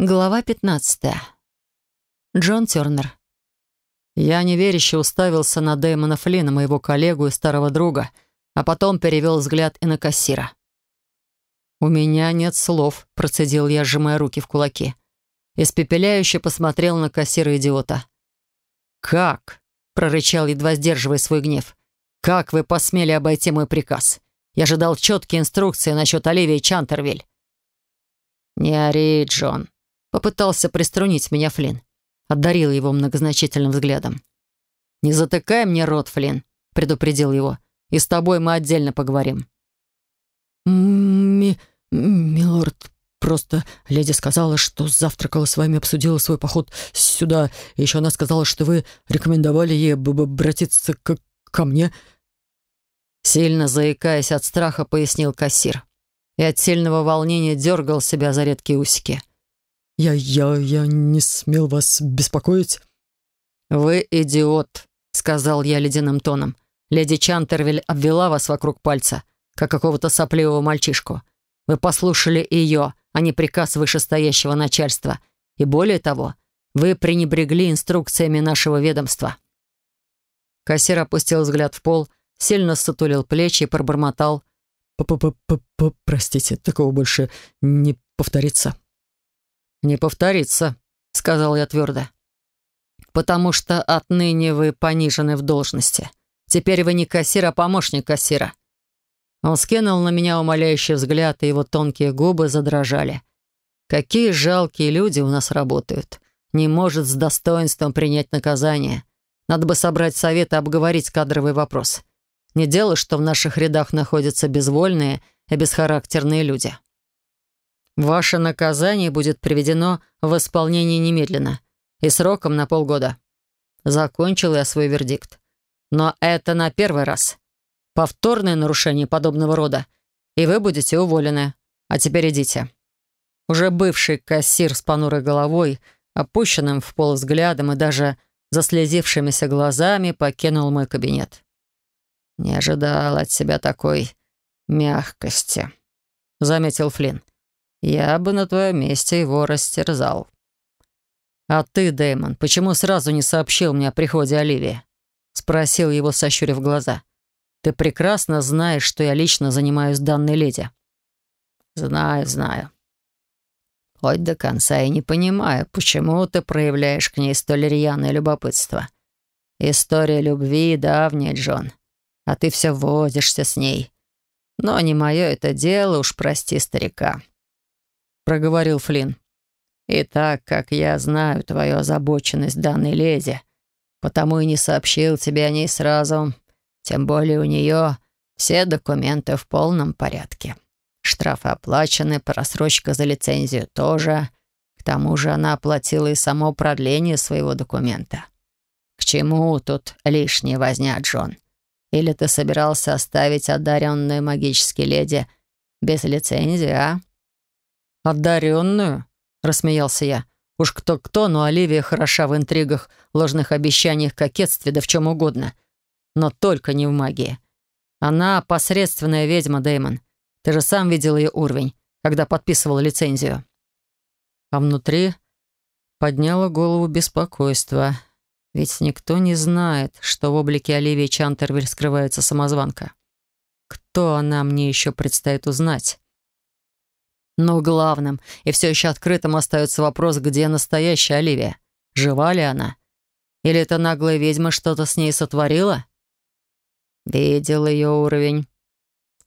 Глава 15. Джон Тернер. Я неверяще уставился на Дэймона Флина, моего коллегу и старого друга, а потом перевел взгляд и на кассира. «У меня нет слов», — процедил я, сжимая руки в кулаки. Испепеляюще посмотрел на кассира-идиота. «Как?» — прорычал, едва сдерживая свой гнев. «Как вы посмели обойти мой приказ? Я же дал четкие инструкции насчет Оливии Чантервиль». «Не ори, Джон», Попытался приструнить меня Флинн. Одарил его многозначительным взглядом. «Не затыкай мне рот, Флинн», — предупредил его. «И с тобой мы отдельно поговорим». «Ми... милорд, просто леди сказала, что завтракала с вами, обсудила свой поход сюда. И еще она сказала, что вы рекомендовали ей обратиться к... ко мне». Сильно заикаясь от страха, пояснил кассир. И от сильного волнения дергал себя за редкие усики. Я... я... я не смел вас беспокоить». «Вы идиот», — сказал я ледяным тоном. «Леди Чантервиль обвела вас вокруг пальца, как какого-то сопливого мальчишку. Вы послушали ее, а не приказ вышестоящего начальства. И более того, вы пренебрегли инструкциями нашего ведомства». Кассир опустил взгляд в пол, сильно сутулил плечи и пробормотал. «П -п -п -п «Простите, такого больше не повторится». «Не повторится», — сказал я твердо. «Потому что отныне вы понижены в должности. Теперь вы не кассир, а помощник кассира». Он скинул на меня умоляющий взгляд, и его тонкие губы задрожали. «Какие жалкие люди у нас работают. Не может с достоинством принять наказание. Надо бы собрать совет и обговорить кадровый вопрос. Не дело, что в наших рядах находятся безвольные и бесхарактерные люди». Ваше наказание будет приведено в исполнение немедленно и сроком на полгода. Закончил я свой вердикт. Но это на первый раз. Повторное нарушение подобного рода, и вы будете уволены. А теперь идите. Уже бывший кассир с понурой головой, опущенным в пол взглядом и даже заслезившимися глазами покинул мой кабинет. «Не ожидал от себя такой мягкости», — заметил Флинн. Я бы на твоем месте его растерзал. «А ты, Дэймон, почему сразу не сообщил мне о приходе Оливии?» Спросил его, сощурив глаза. «Ты прекрасно знаешь, что я лично занимаюсь данной леди». «Знаю, знаю. Хоть до конца и не понимаю, почему ты проявляешь к ней столь рьяное любопытство. История любви давняя, Джон, а ты все возишься с ней. Но не мое это дело, уж прости старика» проговорил Флинн. «И так как я знаю твою озабоченность данной леди, потому и не сообщил тебе о ней сразу, тем более у нее все документы в полном порядке. Штрафы оплачены, просрочка за лицензию тоже. К тому же она оплатила и само продление своего документа. К чему тут лишняя возня, Джон? Или ты собирался оставить одаренную магической леди без лицензии, а?» «Одаренную?» — рассмеялся я. «Уж кто-кто, но Оливия хороша в интригах, ложных обещаниях, кокетстве, да в чем угодно. Но только не в магии. Она посредственная ведьма, Дэймон. Ты же сам видел ее уровень, когда подписывал лицензию». А внутри подняло голову беспокойство. Ведь никто не знает, что в облике Оливии Чантервиль скрывается самозванка. Кто она, мне еще предстоит узнать. Но главным и все еще открытым остается вопрос, где настоящая Оливия? Жива ли она? Или эта наглая ведьма что-то с ней сотворила? Видел ее уровень.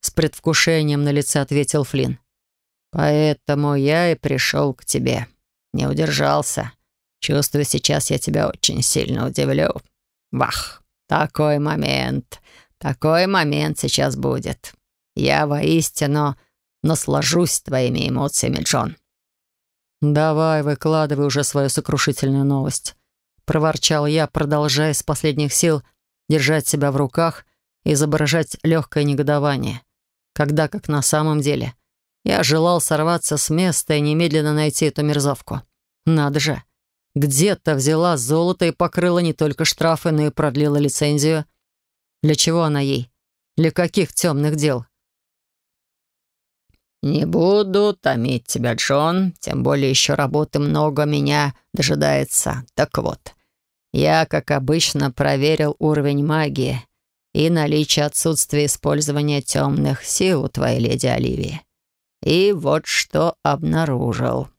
С предвкушением на лице ответил Флинн. Поэтому я и пришел к тебе. Не удержался. Чувствую, сейчас я тебя очень сильно удивлю. Вах, такой момент, такой момент сейчас будет. Я воистину наслажусь твоими эмоциями, Джон». «Давай, выкладывай уже свою сокрушительную новость», — проворчал я, продолжая с последних сил держать себя в руках и изображать легкое негодование, когда, как на самом деле, я желал сорваться с места и немедленно найти эту мерзавку. Надо же, где-то взяла золото и покрыла не только штрафы, но и продлила лицензию. Для чего она ей? Для каких темных дел? «Не буду томить тебя, Джон, тем более еще работы много меня дожидается. Так вот, я, как обычно, проверил уровень магии и наличие отсутствия использования темных сил у твоей леди Оливии. И вот что обнаружил».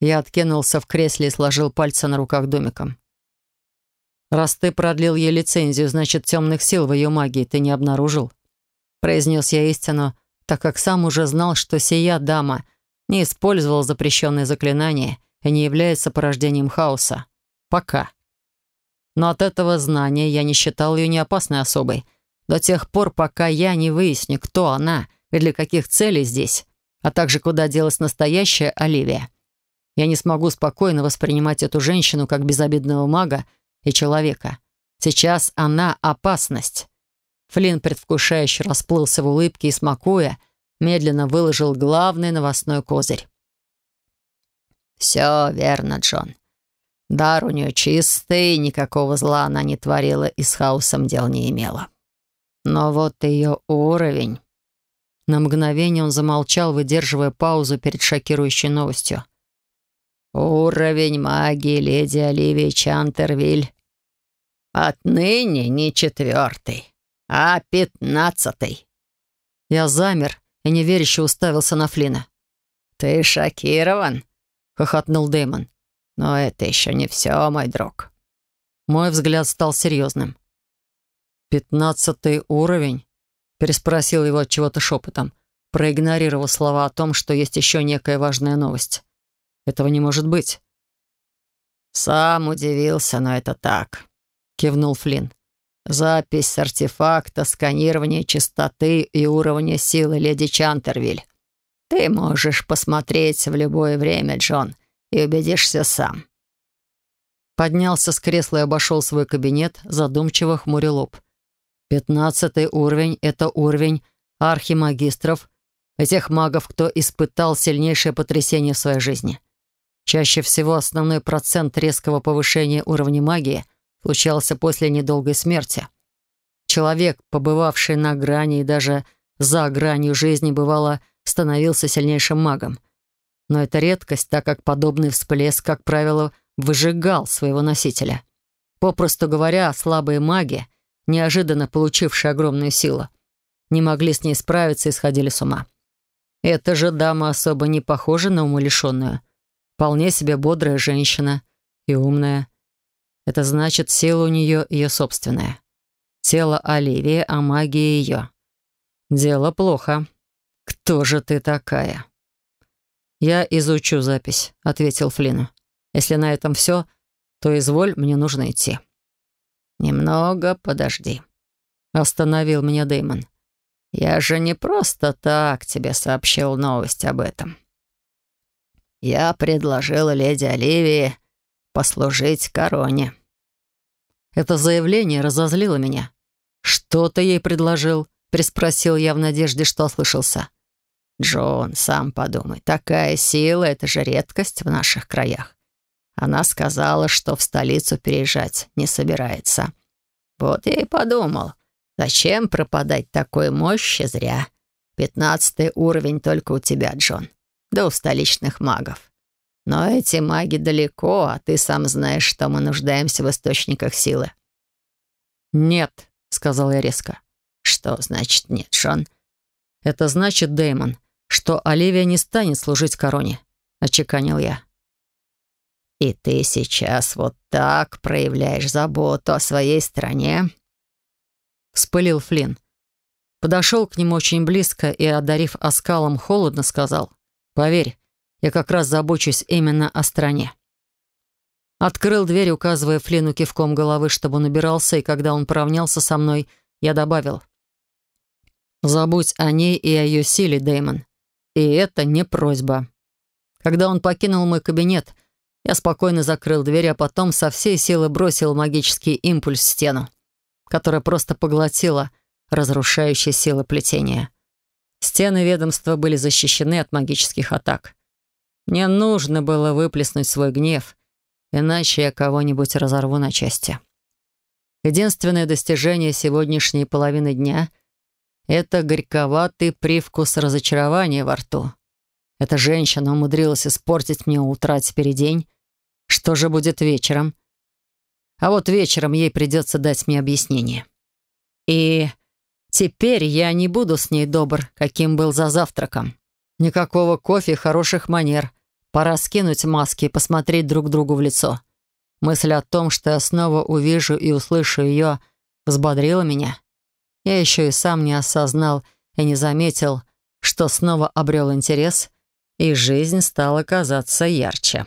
Я откинулся в кресле и сложил пальцы на руках домиком. «Раз ты продлил ей лицензию, значит, темных сил в ее магии ты не обнаружил?» Произнес я истину, так как сам уже знал, что сия дама не использовала запрещенные заклинания и не является порождением хаоса. Пока. Но от этого знания я не считал ее неопасной особой, до тех пор, пока я не выясню, кто она и для каких целей здесь, а также куда делась настоящая Оливия. Я не смогу спокойно воспринимать эту женщину как безобидного мага и человека. Сейчас она — опасность. Флинн предвкушающе расплылся в улыбке и, смакуя, медленно выложил главный новостной козырь. «Все верно, Джон. Дар у нее чистый, никакого зла она не творила и с хаосом дел не имела. Но вот ее уровень...» На мгновение он замолчал, выдерживая паузу перед шокирующей новостью. «Уровень магии леди Оливии Чантервиль отныне не четвертый, а пятнадцатый». Я замер и неверяще уставился на Флина. «Ты шокирован?» — хохотнул Дэймон. «Но это еще не все, мой друг». Мой взгляд стал серьезным. «Пятнадцатый уровень?» — переспросил его от чего-то шепотом, проигнорировав слова о том, что есть еще некая важная новость. Этого не может быть». «Сам удивился, но это так», — кивнул Флинн. «Запись артефакта, сканирование частоты и уровня силы леди Чантервиль. Ты можешь посмотреть в любое время, Джон, и убедишься сам». Поднялся с кресла и обошел свой кабинет, задумчиво хмуря лоб. «Пятнадцатый уровень — это уровень архимагистров, тех магов, кто испытал сильнейшее потрясение в своей жизни. Чаще всего основной процент резкого повышения уровня магии случался после недолгой смерти. Человек, побывавший на грани и даже за гранью жизни, бывало, становился сильнейшим магом. Но это редкость, так как подобный всплеск, как правило, выжигал своего носителя. Попросту говоря, слабые маги, неожиданно получившие огромную силу, не могли с ней справиться и сходили с ума. Эта же дама особо не похожа на умалишенную. Вполне себе бодрая женщина и умная. Это значит, сила у нее ее собственная. Тело Оливии, а магия ее. Дело плохо. Кто же ты такая? Я изучу запись, ответил Флину. Если на этом все, то изволь, мне нужно идти. Немного подожди. Остановил меня Дэймон. Я же не просто так тебе сообщил новость об этом. Я предложила леди Оливии послужить короне». Это заявление разозлило меня. «Что ты ей предложил?» — приспросил я в надежде, что ослышался. «Джон, сам подумай, такая сила — это же редкость в наших краях. Она сказала, что в столицу переезжать не собирается. Вот я и подумал, зачем пропадать такой мощи зря? Пятнадцатый уровень только у тебя, Джон да у столичных магов. Но эти маги далеко, а ты сам знаешь, что мы нуждаемся в источниках силы». «Нет», — сказал я резко. «Что значит нет, Шон?» «Это значит, Дэймон, что Оливия не станет служить короне», — очеканил я. «И ты сейчас вот так проявляешь заботу о своей стране?» Вспылил Флинн. Подошел к нему очень близко и, одарив оскалом, холодно сказал. Поверь, я как раз забочусь именно о стране». Открыл дверь, указывая Флину кивком головы, чтобы он убирался, и когда он поравнялся со мной, я добавил. «Забудь о ней и о ее силе, Дэймон. И это не просьба». Когда он покинул мой кабинет, я спокойно закрыл дверь, а потом со всей силы бросил магический импульс в стену, которая просто поглотила разрушающие силы плетения. Стены ведомства были защищены от магических атак. Мне нужно было выплеснуть свой гнев, иначе я кого-нибудь разорву на части. Единственное достижение сегодняшней половины дня это горьковатый привкус разочарования во рту. Эта женщина умудрилась испортить мне утро, а теперь день. Что же будет вечером? А вот вечером ей придется дать мне объяснение. И теперь я не буду с ней добр, каким был за завтраком. Никакого кофе хороших манер. Пора скинуть маски и посмотреть друг другу в лицо. Мысль о том, что я снова увижу и услышу ее, взбодрила меня. Я еще и сам не осознал и не заметил, что снова обрел интерес, и жизнь стала казаться ярче.